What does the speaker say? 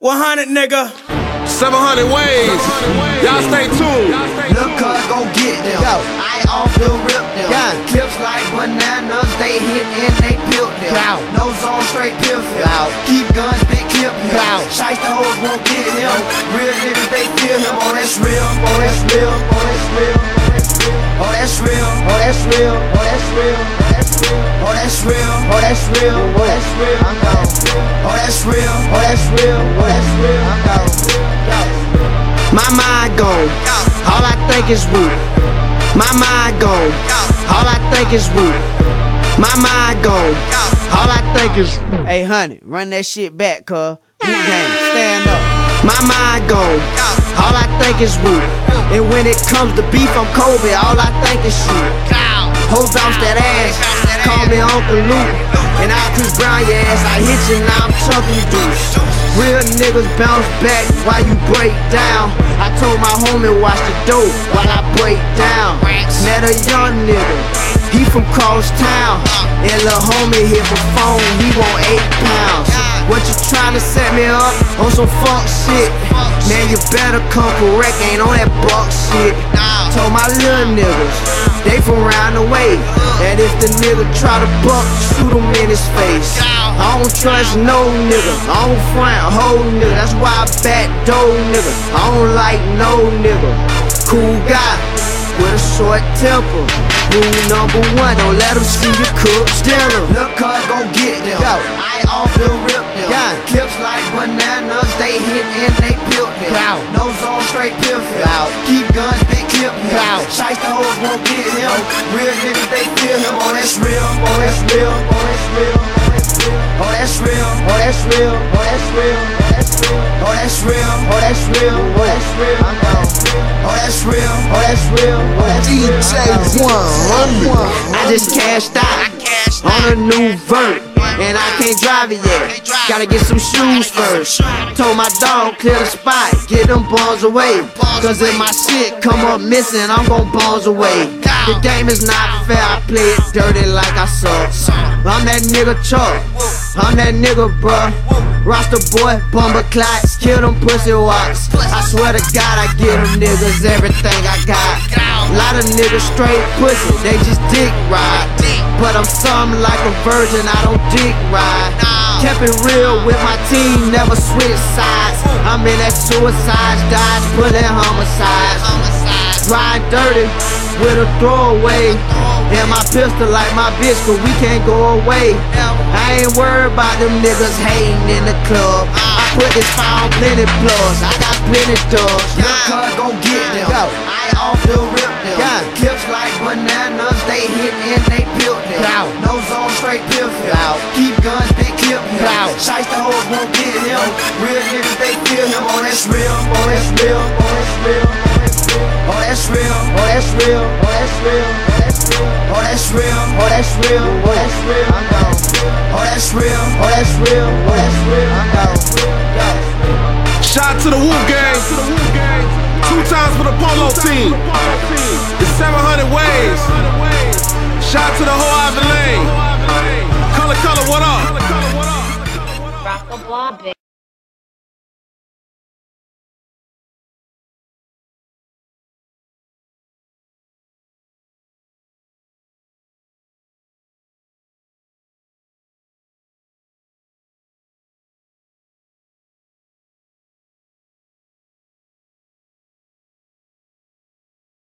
100 nigga. 700 ways. Y'all stay tuned. Look, cuz go get them. Yo. I off the rip them. Yeah. Clips like bananas, they hit and they built them. Yo. No zone straight piff him. Yo. Keep guns, big clip him. Yo. Shice the hoes won't get him. Real niggas, they feel him. Oh, that's real. Oh, that's real. Oh, that's real. Oh, that's real. Oh, that's real. Oh, that's real. Oh, that's real. Oh, that's real. Oh, that's real. I'm gone. Oh, that's real. Oh, that's real. Oh, that's real. I'm gone. My mind gone. All I think is woo. My mind gone. All I think is woo. My mind gone. All I think is Hey, honey, run that shit back, cuz. Woo gang, stand up. My mind gone. All I think is woo. And when it comes to beef, I'm Kobe. All I think is shoot. Hold bounce that ass. Call me Uncle Luke. And I'll Chris Brown your ass. I hit you, now I'm chucking deuce. Real niggas bounce back while you break down. I told my homie watch the dope while I break down. Met a young nigga, he from cross town. And lil' homie hit my phone, he want eight pounds. What you tryna set me up on some fuck shit? Man, you better come correct, ain't on that buck shit. Told my little niggas, they from round the way. And if the nigga try to buck, shoot him in his face. I don't trust no nigga, I don't front whole nigga. That's why I back door nigga. I don't like no nigga. Cool guy with a short temper. Rule number one, don't let him see you cook dinner. Them. Yo. No zone straight piff him. Yo. Keep guns, big clip him. Yo. Shice the hoes won't get him. Real niggas, they feel him. Oh, that's real. Oh, that's real. Oh, that's real. Oh, that's real. Oh, that's real. Oh, that's real. Oh, that's real. Oh, that's real. Oh, that's real. I'm gone. Oh, that's real. Oh, that's real. Oh, that's real. DJ 100. I just cashed out on a new vert. And I can't drive it yet. Gotta get some shoes first. Told my dog clear the spot, get them balls away. Cause if my shit come up missing, I'm gon' balls away. The game is not fair, I play it dirty like I suck. I'm that nigga Chuck. I'm that nigga, bruh. Roster boy, bumper clots, kill them pussy wops. I swear to God, I give them niggas everything I got. Lot of niggas straight pussy, they just dick ride. But I'm something like a virgin, I don't dick ride. Kept it real with my team, never switch sides. I'm in that suicide, dodge, pulling homicides. Ride dirty with a throwaway. And my pistol like my bitch, cause we can't go away. I ain't worried about them niggas hating in the club. Put this fire on plenty plus. I got plenty dubs. Look, cuz go get them. Yo. I off the rip them. Yeah. Clips like bananas, they hit and they built them. Yo. No zone straight piff him. Keep guns, big clip him. Yo. Shice the hoes won't get him. Real niggas, they feel him. Oh, that's real. Oh, that's real. Oh, that's real. Oh, that's real. Oh, that's real. Oh, that's real. Oh, that's real. Oh, that's real. Oh, that's real. I'm gone. Oh, that's real. Oh, that's real. Oh, that's real. I'm gone. Shout to the Wu Gang. Two times for the Polo team. It's 700 ways. Shout to the whole Ivy Lane. Color, color, what up? Rock a.